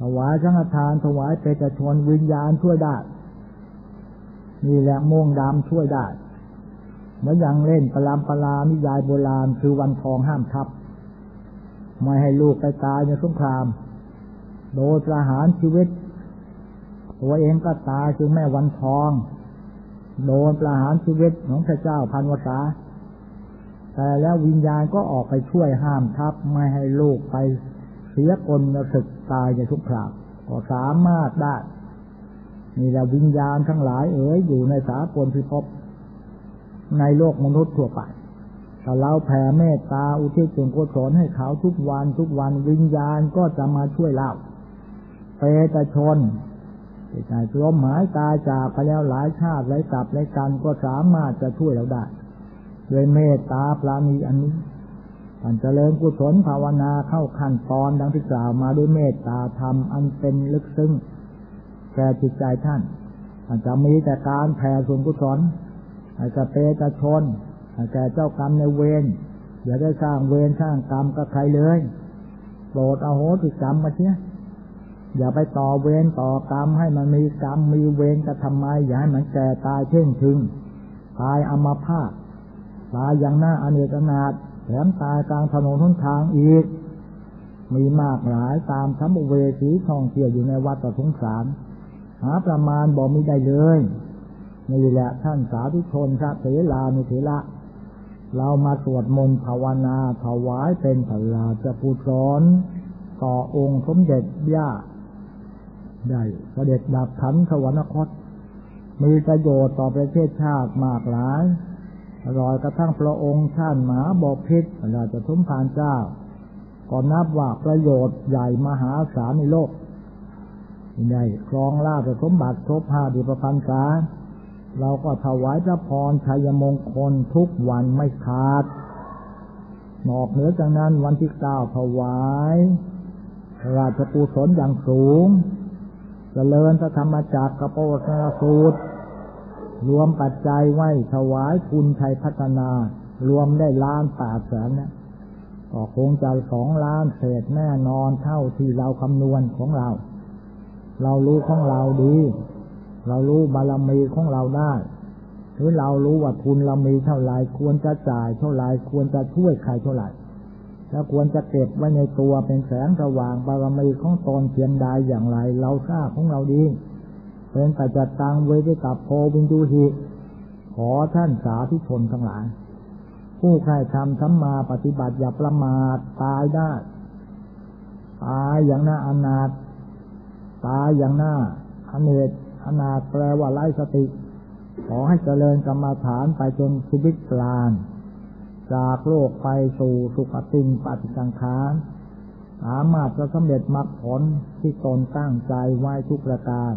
ถวายสังฆทาน ถวายเปตชนวิญญาณช่วยได้นี่แหละม่วงดำช่วยได้เหมือนอย่างเล่นปลามปลานิยายโบราณคือวันทองห้ามทับ ไม่ให้ลูกไปตายในสงคราม โดยประหารชีวิต ตัวเองก็ตายคือแม่วันทอง โดนประหารชีวิตของพระเจ้าพันวษาแต่แล้ววิญญาณก็ออกไปช่วยห้ามทับ ไม่ให้ลูกไป สียกลศึกตายในทุกคราวก็สามารถได้นี่แหละวิญญาณทั้งหลายเอ๋ยอยู่ในสากลพิภพในโลกมนุษย์ทั่วไปถ้าเราแผ่เมตตาอุทิศส่วนกุศลให้เขาทุกวันทุกวันวิญญาณก็จะมาช่วยเราเปตชนที่ใจลมหายตายจากไปแล้วหลายชาติหลายกับหลายกันก็สามารถจะช่วยเราได้ด้วยเมตตาปราณีอันนี้ ท่านเจริญกุศลภาวนาเข้าขั้นตอนดังที่กล่าวมาด้วยเมตตาธรรมอันเป็นลึกซึ้งแก่จิตใจท่านอาจจะมีแต่การแผ่ส่วนกุศลอาจจะเปตชนอาจจะเจ้ากรรมในเวรอย่าได้สร้างเวรสร้างกรรมกับใครเลยโปรดอโหสิกรรมมาเชียอย่าไปต่อเวรต่อกรรมให้มันมีกรรมมีเวรก็ทำไมอย่าให้มันแก่ตายเช่งถึง ตายอมาพาตตายอย่างหน้าอเนกนาถ ถมตายกลางถนนทุนทางอีก มีมากหลายตามทั้งเวทีท่องเที่ยวอยู่ในวัดตะสงสาร หาประมาณบอกไม่ได้เลยนี่แหละท่านสาธุชนพระเถรานุเถระเรามาสวดมนต์ภาวนาถวายเป็นพระราชปุศลต่อองค์สมเด็จย่าได้เสด็จดับขันสวรรคต มีประโยชน์ต่อประเทศชาติมากหลาย ร่อยกระทั่งพระองค์ท่านหมาบอพิษเราจะทุมพานเจ้าก็นับว่าประโยชน์ใหญ่มหาศาลในโลกใหญ่ครองราชสมบัติครบห้าดิประพันษาเราก็ถวายพระพรชัยมงคลทุกวันไม่ขาด นอกเหนือจากนั้นวันที่เก้าถวาย ราชกุศลอย่างสูงจเจริญพระธรรมจักรกระโปรงสูตร รวมปัจจัยไว้ถวายคุณชัยพัฒนา รวมได้ล้านแปดแสนนะก็คงจะสองล้านเศษแน่นอนเท่าที่เราคำนวณของเรา เรารู้ของเราดี เรารู้บารมีของเราได้หรือเรารู้ว่าทุนเรามีเท่าไรควรจะจ่ายเท่าไรควรจะช่วยใครเท่าไหร่แล้วควรจะเก็บไว้ในตัวเป็นแสงสว่างบารมีของตนเพียงใดอย่างไร เราทราบของเราดี เป็นปัจจตังเวทิตับโพวินดูหิขอท่านสาธุชนทั้งหลาย ผู้ใครทำสัมมาปฏิบัติอย่าประมาทตายได้ตายอย่างหน้าอนาถตายอย่างหน้าอเนกอนาถแปลว่าไร้สติ ขอให้เจริญกรรมาฐานไปจนชีวิตกลางจากโลกไปสู่สุขติงปฏิสังขารสามารถจะสำเร็จมรรคผลที่ตนตั้งใจไว้ทุกประการ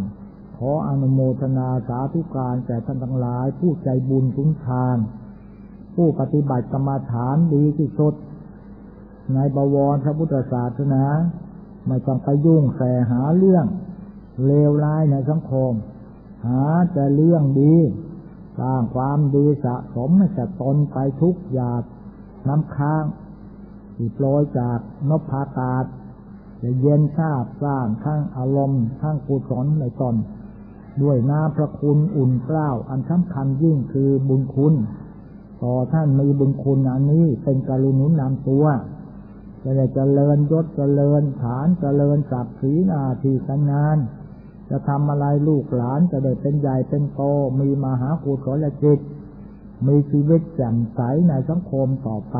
ขออนุโมทนาสาธุการแก่ท่านทั้งหลาย ผู้ใจบุญทุนทาน ผู้ปฏิบัติกรรมาฐานดีที่สุด ในบวรพระพุทธศาสนาไม่ต้องไปยุ่งแสหาเรื่องเลวร้ายในสังคม หาแต่เรื่องดีสร้างความดีสะสมให้แก่ตนไปทุกหยาดน้ำค้างที่โปรยจากนพพากาศจะเย็นชาบสร้างทั้งอารมณ์ทั้งกุศลในตน ด้วยน้ำพระคุณอุ่นเกล้าอันสำคัญยิ่งคือบุญคุณ ต่อท่านมีบุญคุณอันนี้เป็นกรุณุนนำตัวจะได้เจริญยศเจริญฐานเจริญศักดิ์ศรีนาทีกันงาน จะทำอะไรลูกหลานจะได้เป็นใหญ่เป็นโตมีมหากุศลจิต มีชีวิตแจ่มใสในสังคมต่อไป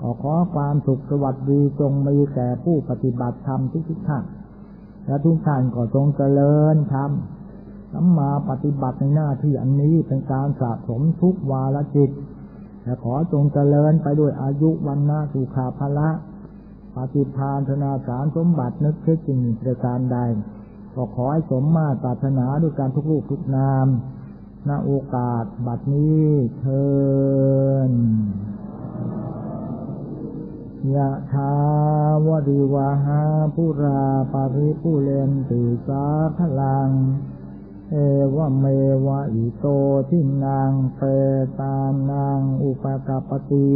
ขอขอความสุขสวัสดีจงมีแก่ผู้ปฏิบัติธรรมทุกทุกท่านและทุกท่านก็จงเจริญธรรม สัมมาปฏิบัติในหน้าที่อันนี้เป็นการสะสมทุกวาลจิตและขอจงเจริญไปด้วยอายุวันนาสุขาภละปฏิทานธนาสารสมบัตินึกคิดจริงประการใด ก็ขอให้สมมาตรารถนาด้วยการทุกรูปทุกนามณโอกาสบัดนี้เทินยะทาวริวาหาผู้ราปาริผู้เลนติสาพลัง เอวเมวะอิโตทินางเปตามนางอุปกปฏิ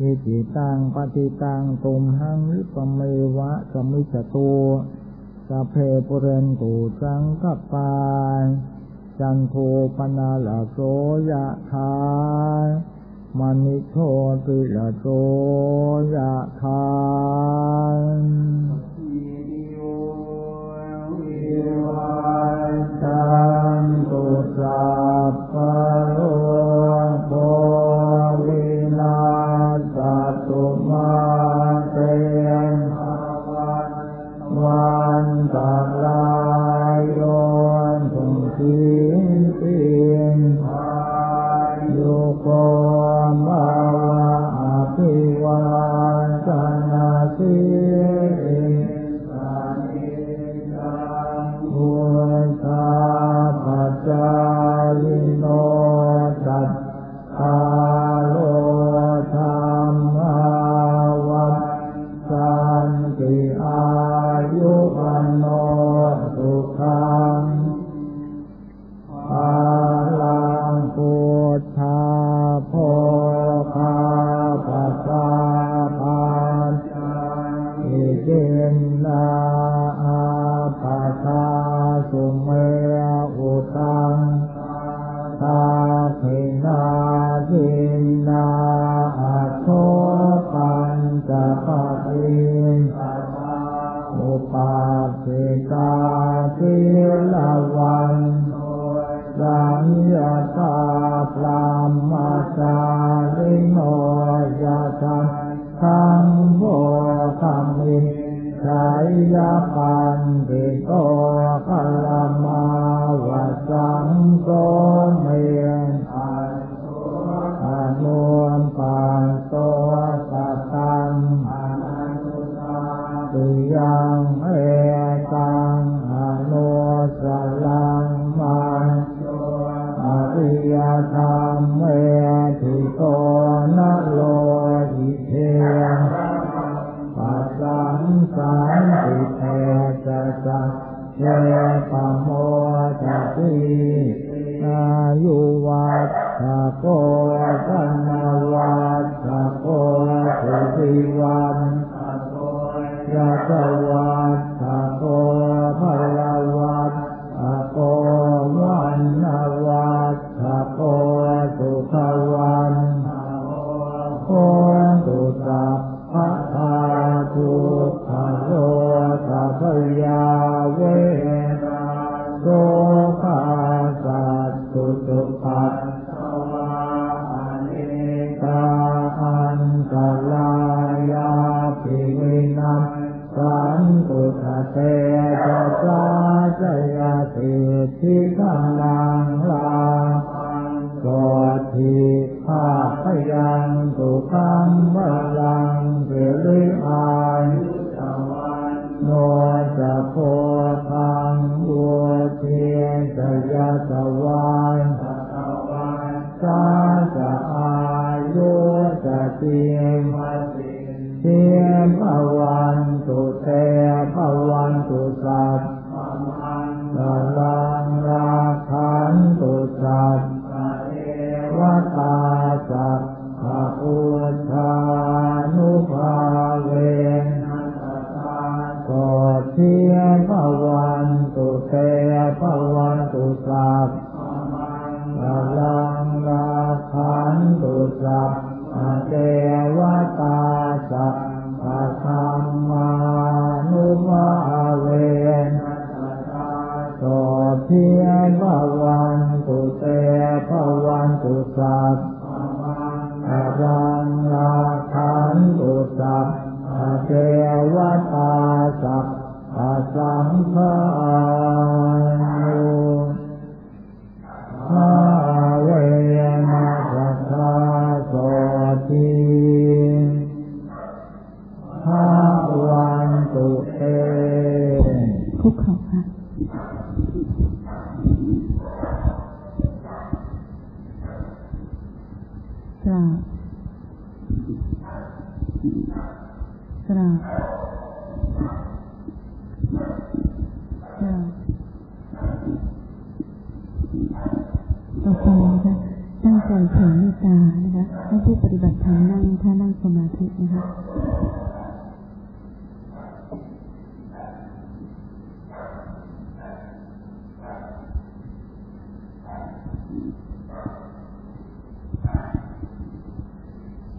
อิจิตังปฏิตังตุมหังนิปเมวะสมิจโตสะเพปุเรนตุสังกัปายจันโทปนาลโสยะคามณิโชติละโสยะคาเอวา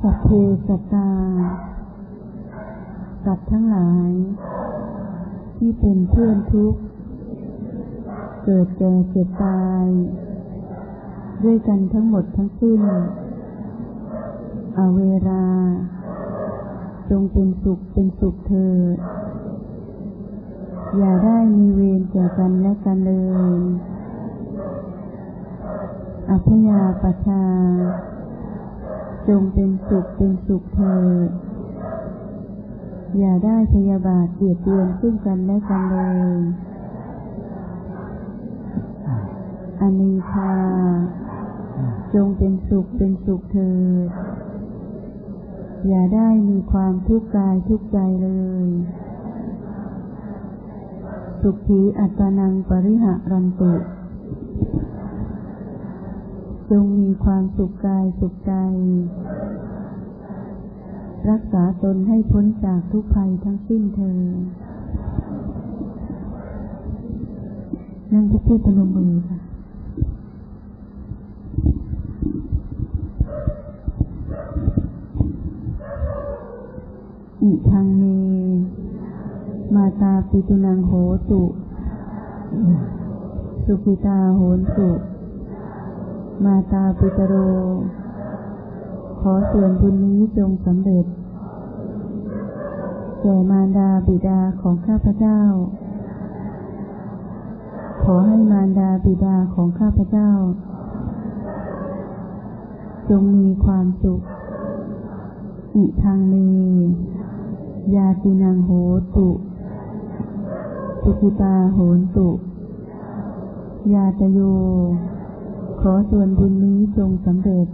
สัพเพสัตตา สัตว์ทั้งหลาย ที่เป็นเพื่อนทุกข์ เกิดแก่เจ็บตาย ด้วยกันทั้งหมดทั้งสิ้นอาเวรา จงเป็นสุขเป็นสุขเธอ อย่าได้มีเวรแก่กันและกันเลยอภยาปชา จงเป็นสุขเป็นสุขเธออย่าได้พยาบาทเบียดเบียนซึ่งกันและกันเลยอนีชาจงเป็นสุขเป็นสุขเถิด อย่าได้มีความทุกข์กายทุกข์ใจเลย สุขีอัตตานังปริหะรันตุ จงมีความสุขกายสุขใจ รักษาตนให้พ้นจากทุกภัยทั้งสิ้นเธอ นั่งที่พูดพนมมือค่ะอิทังเม มาตาปิตุนังโหตุ สุขิตาโหนตุ มาตาปิตโร ขอส่วนบุญนี้จงสำเร็จ แก่มารดาบิดาของข้าพเจ้า ขอให้มารดาบิดาของข้าพเจ้า จงมีความสุข อิทางเมยาตินังโหตุสุขิตาโหนตุ ยาตโย ขอส่วนบุญนี้จงสำเร็จ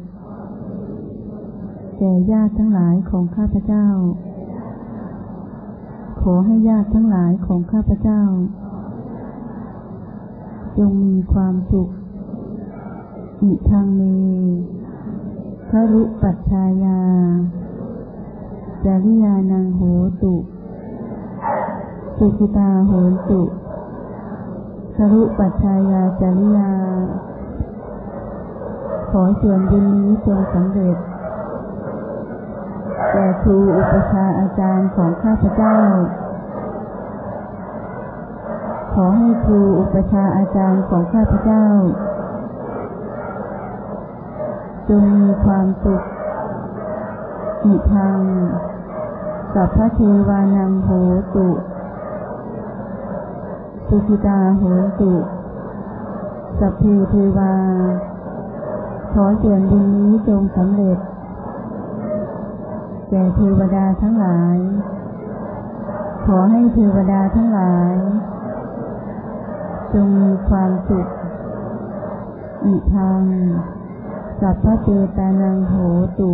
แก่ญาติทั้งหลายของข้าพเจ้า ขอให้ญาติทั้งหลายของข้าพเจ้า จงมีความสุขอิทางเมครุปัชายาจาริยานังโหตุ สุขิตาโหตุครุปัชายาจาริยา อส่วนบุญนี้จงสำเร็จแก่ครูอุปชาอาจารย์ของข้าพเจ้า ขอให้ครูอุปชาอาจารย์ของข้าพเจ้า จงมีความสุขอิทังสัพพะเทวานังโหตุ สุขิตาโหตุ สัพเพเทวา ขอส่วนบุญนี้จงสำเร็จ แก่เทวดาทั้งหลาย ขอให้เทวดาทั้งหลาย จงมีความสุขอิทังสัพพเจตานังโหตุ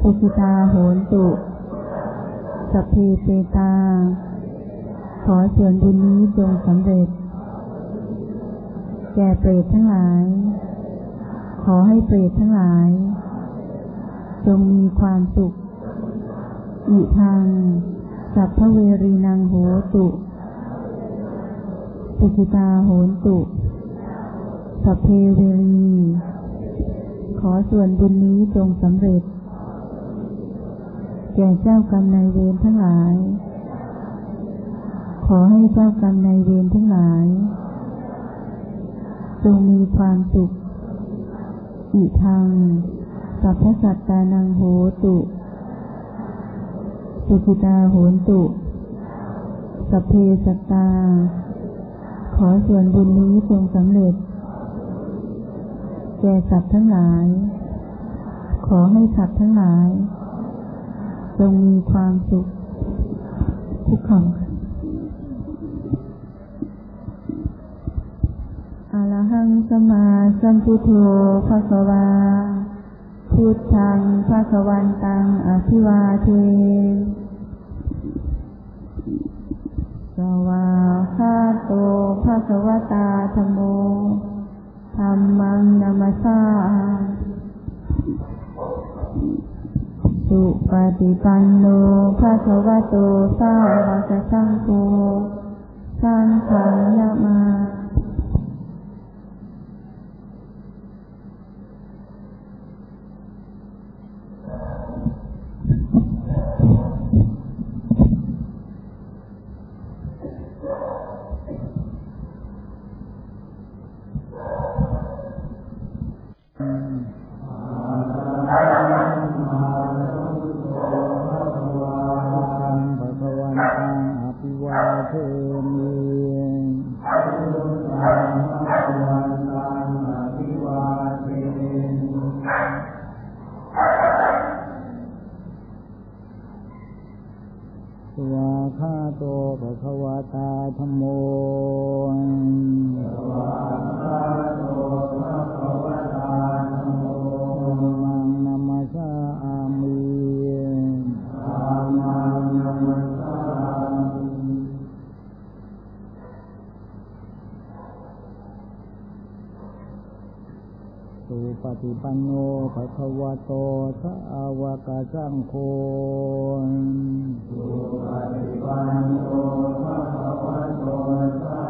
สุขิตาโหนตุสัพเพเตตา ขอส่วนบุญนี้จงสำเร็จ แก่เปรตทั้งหลาย ขอให้เปรตทั้งหลาย จงมีความสุข อิทังสัพพเวรีนังโหตุสุขิตาโหนตุสัพเพเวรี ขอส่วนบุญนี้จงสำเร็จ แก่เจ้ากรรมนายเวรทั้งหลาย ขอให้เจ้ากรรมนายเวรทั้งหลาย จงมีความสุข อิทัง สัพพสัตตานังโหตุ สุขิตาโหนตุ สัพเพสัตตา ขอส่วนบุญนี้จงสำเร็จ แก่สัตว์ทั้งหลาย ขอให้สัตว์ทั้งหลาย จงมีความสุขทุกข์ค่ สมมาสัมพุทโธภะสะวา พุทธังภะสวันตังอภิวาเทสวาคาโตภะสะวตาธโมธรรมังนามัสสาสุปฏิปันโนภะสะวะโตสาวกสังโฆสังฆังนามาะตาธัมโมมั ติปันโนภะคะวะโตสาวกสังโฆสุปฏิปันโนภะคะวะโตทะ